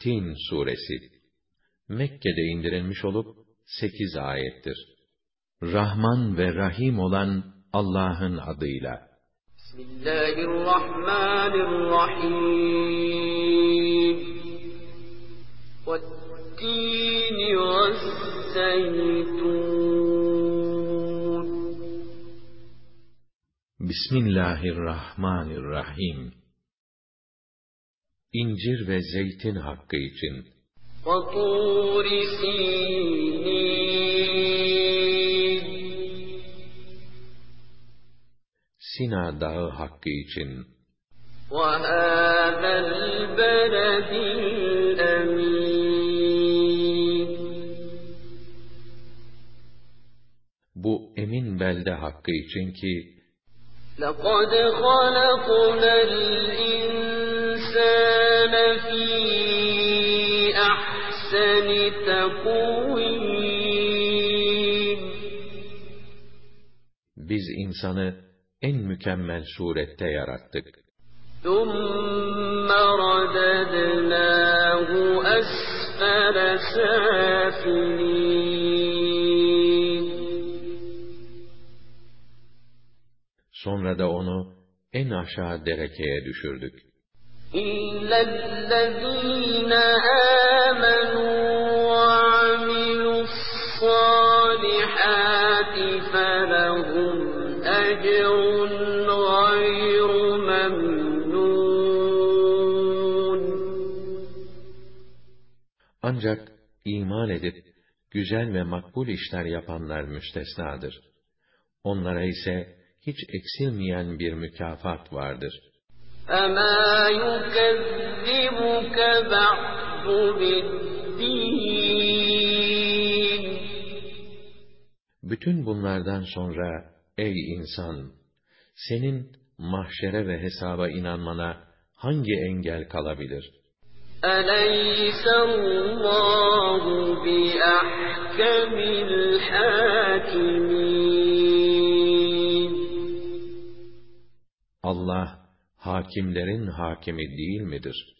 Tin suresi Mekke'de indirilmiş olup sekiz ayettir. Rahman ve Rahim olan Allah'ın adıyla. Bismillahirrahmanirrahim. وَالتِّينِ وَالزَّيْتُونِ Bismillahirrahmanirrahim. İncir ve zeytin hakkı için. وَطُورِ سِينِينَ Sina dağı hakkı için. وَهَذَا الْبَلَدِ الْأَمِينِ Bu emin belde hakkı için ki, لَقَدْ خَلَقْنَا أحسن Biz insanı en mükemmel surette yarattık. Sonra da onu en aşağı derekeye düşürdük. اِلَّا الَّذ۪ينَ الصَّالِحَاتِ فَلَهُمْ أَجْرٌ غَيْرُ مَمْنُونٍ Ancak iman edip güzel ve makbul işler yapanlar müstesnadır. Onlara ise hiç eksilmeyen bir mükafat vardır. فَمَا يُكَذِّبُكَ بَعْدُ بِالدِّينِ Bütün bunlardan sonra ey insan, senin mahşere ve hesaba inanmana hangi engel kalabilir? أَلَيْسَ اللَّهُ بِأَحْكَمِ الْحَاكِمِينَ Allah, hakimlerin hakimi değil midir?